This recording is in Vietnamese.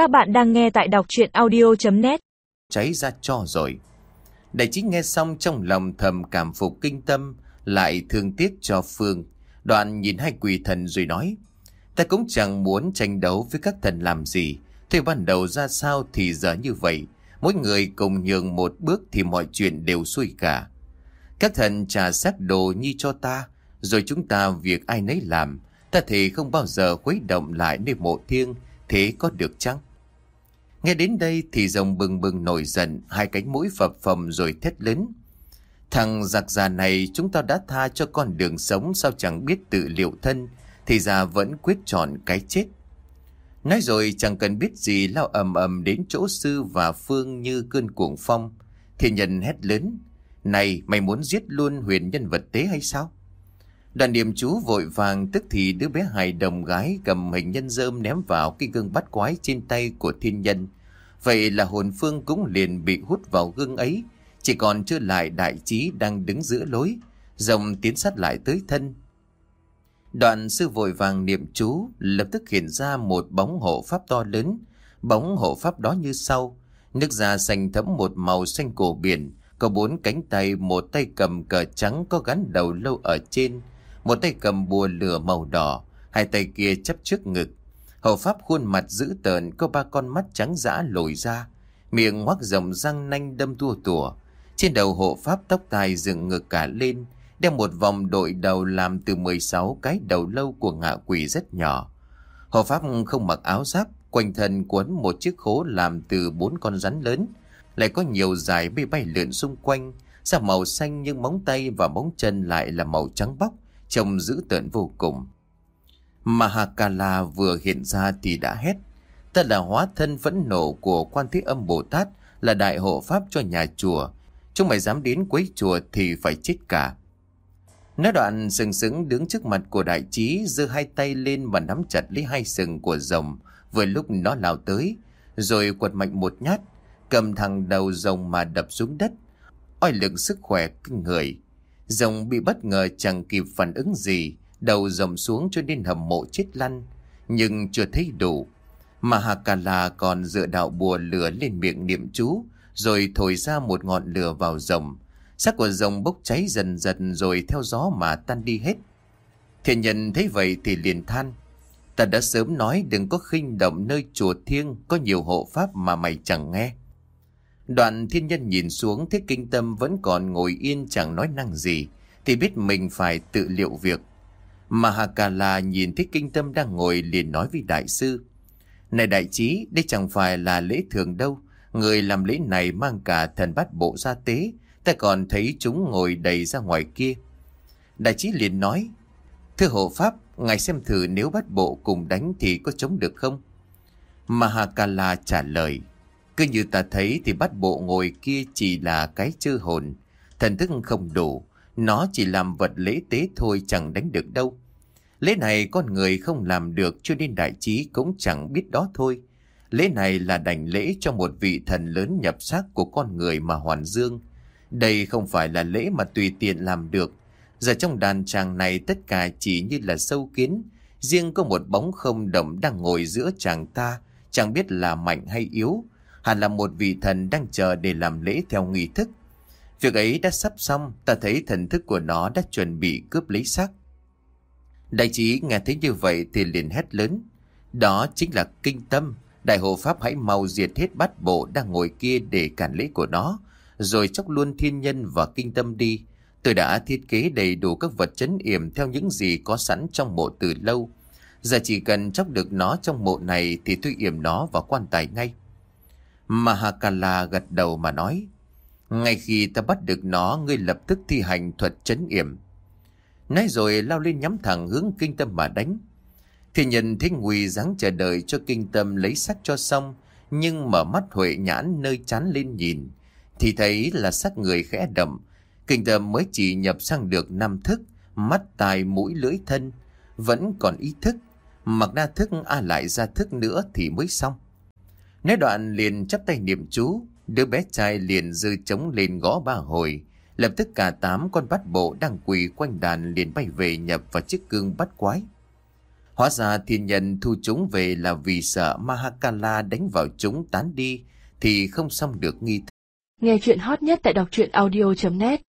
Các bạn đang nghe tại đọc chuyện audio.net cháy ra cho rồi. Đại trí nghe xong trong lòng thầm cảm phục kinh tâm, lại thương tiếc cho Phương. Đoạn nhìn hai quỷ thần rồi nói, ta cũng chẳng muốn tranh đấu với các thần làm gì. Thế ban đầu ra sao thì giờ như vậy, mỗi người cùng nhường một bước thì mọi chuyện đều xuôi cả. Các thần trả xác đồ như cho ta, rồi chúng ta việc ai nấy làm, ta thì không bao giờ khuấy động lại nơi mộ thiêng, thế có được chăng? Nghe đến đây thì rồng bừng bừng nổi giận, hai cánh mũi phập phồng rồi thét lớn. Thằng giặc già này chúng ta đã tha cho con đường sống sao chẳng biết tự liệu thân, thì già vẫn quyết chọn cái chết. Nói rồi chẳng cần biết gì lao ầm ầm đến chỗ sư và phương như cơn cuồng phong. thì nhân hét lớn, này mày muốn giết luôn huyền nhân vật tế hay sao? Đoàn điểm chú vội vàng tức thì đứa bé hài đồng gái cầm hình nhân dơm ném vào cái gương bắt quái trên tay của thiên nhân. Vậy là hồn phương cũng liền bị hút vào gương ấy, chỉ còn chưa lại đại trí đang đứng giữa lối, rồng tiến sát lại tới thân. Đoạn sư vội vàng niệm chú, lập tức hiện ra một bóng hộ pháp to lớn. Bóng hộ pháp đó như sau, nước da xanh thẫm một màu xanh cổ biển, có bốn cánh tay, một tay cầm cờ trắng có gắn đầu lâu ở trên, một tay cầm bùa lửa màu đỏ, hai tay kia chấp trước ngực. Hậu pháp khuôn mặt dữ tợn có ba con mắt trắng dã lồi ra, miệng ngoác rộng răng nanh đâm tua tủa. Trên đầu hộ pháp tóc tai dựng ngược cả lên, đeo một vòng đội đầu làm từ 16 cái đầu lâu của ngạ quỷ rất nhỏ. Hộ pháp không mặc áo giáp, quanh thân cuốn một chiếc khố làm từ bốn con rắn lớn, lại có nhiều dài bay bay lượn xung quanh, da màu xanh nhưng móng tay và móng chân lại là màu trắng bóc, trông dữ tợn vô cùng. Mahakala vừa hiện ra thì đã hét. Ta là hóa thân phẫn nộ của quan thế âm Bồ Tát, là đại hộ pháp cho nhà chùa. Chúng mày dám đến quấy chùa thì phải chết cả. Nói đoạn sừng sững đứng trước mặt của đại trí, giơ hai tay lên và nắm chặt lấy hai sừng của rồng, vừa lúc nó lao tới, rồi quật mạnh một nhát, cầm thằng đầu rồng mà đập xuống đất. Oi lực sức khỏe kinh người. Rồng bị bất ngờ chẳng kịp phản ứng gì, đầu rồng xuống cho nên hầm mộ chết lăn, nhưng chưa thấy đủ. Mà Hakala còn dựa đạo bùa lửa lên miệng niệm chú, rồi thổi ra một ngọn lửa vào rồng. Xác của rồng bốc cháy dần dần rồi theo gió mà tan đi hết. Thiện nhân thấy vậy thì liền than. Ta đã sớm nói đừng có khinh động nơi chùa thiêng có nhiều hộ pháp mà mày chẳng nghe. Đoạn thiên nhân nhìn xuống thấy kinh tâm vẫn còn ngồi yên chẳng nói năng gì, thì biết mình phải tự liệu việc. Mahakala nhìn thấy kinh tâm đang ngồi liền nói với đại sư. Này đại trí, đây chẳng phải là lễ thường đâu. Người làm lễ này mang cả thần bát bộ ra tế, ta còn thấy chúng ngồi đầy ra ngoài kia. Đại trí liền nói, Thưa hộ pháp, ngài xem thử nếu bắt bộ cùng đánh thì có chống được không? Mahakala trả lời, cứ như ta thấy thì bắt bộ ngồi kia chỉ là cái chư hồn, thần thức không đủ, nó chỉ làm vật lễ tế thôi chẳng đánh được đâu. Lễ này con người không làm được cho nên đại trí cũng chẳng biết đó thôi. Lễ này là đảnh lễ cho một vị thần lớn nhập xác của con người mà hoàn dương. Đây không phải là lễ mà tùy tiện làm được. Giờ trong đàn chàng này tất cả chỉ như là sâu kiến. Riêng có một bóng không động đang ngồi giữa chàng ta, chẳng biết là mạnh hay yếu. Hẳn là một vị thần đang chờ để làm lễ theo nghi thức. Việc ấy đã sắp xong, ta thấy thần thức của nó đã chuẩn bị cướp lấy xác. Đại trí nghe thấy như vậy thì liền hét lớn. Đó chính là kinh tâm. Đại hộ Pháp hãy mau diệt hết bát bộ đang ngồi kia để cản lễ của nó. Rồi chóc luôn thiên nhân và kinh tâm đi. Tôi đã thiết kế đầy đủ các vật chấn yểm theo những gì có sẵn trong mộ từ lâu. Giờ chỉ cần chóc được nó trong mộ này thì tôi yểm nó vào quan tài ngay. Mahakala gật đầu mà nói. Ngay khi ta bắt được nó, ngươi lập tức thi hành thuật chấn yểm. Nói rồi lao lên nhắm thẳng hướng kinh tâm mà đánh. Thì nhân thấy nguy dáng chờ đợi cho kinh tâm lấy sắc cho xong, nhưng mở mắt huệ nhãn nơi chán lên nhìn, thì thấy là sắc người khẽ đậm. Kinh tâm mới chỉ nhập sang được năm thức, mắt tai mũi lưỡi thân, vẫn còn ý thức. Mặc đa thức a lại ra thức nữa thì mới xong. Nói đoạn liền chắp tay niệm chú, đứa bé trai liền dư trống lên gõ ba hồi. Lập tức cả tám con bắt bộ đang quỳ quanh đàn liền bay về nhập vào chiếc cương bắt quái. Hóa ra thiên nhân thu chúng về là vì sợ Mahakala đánh vào chúng tán đi thì không xong được nghi thức. Nghe chuyện hot nhất tại đọc truyện audio.net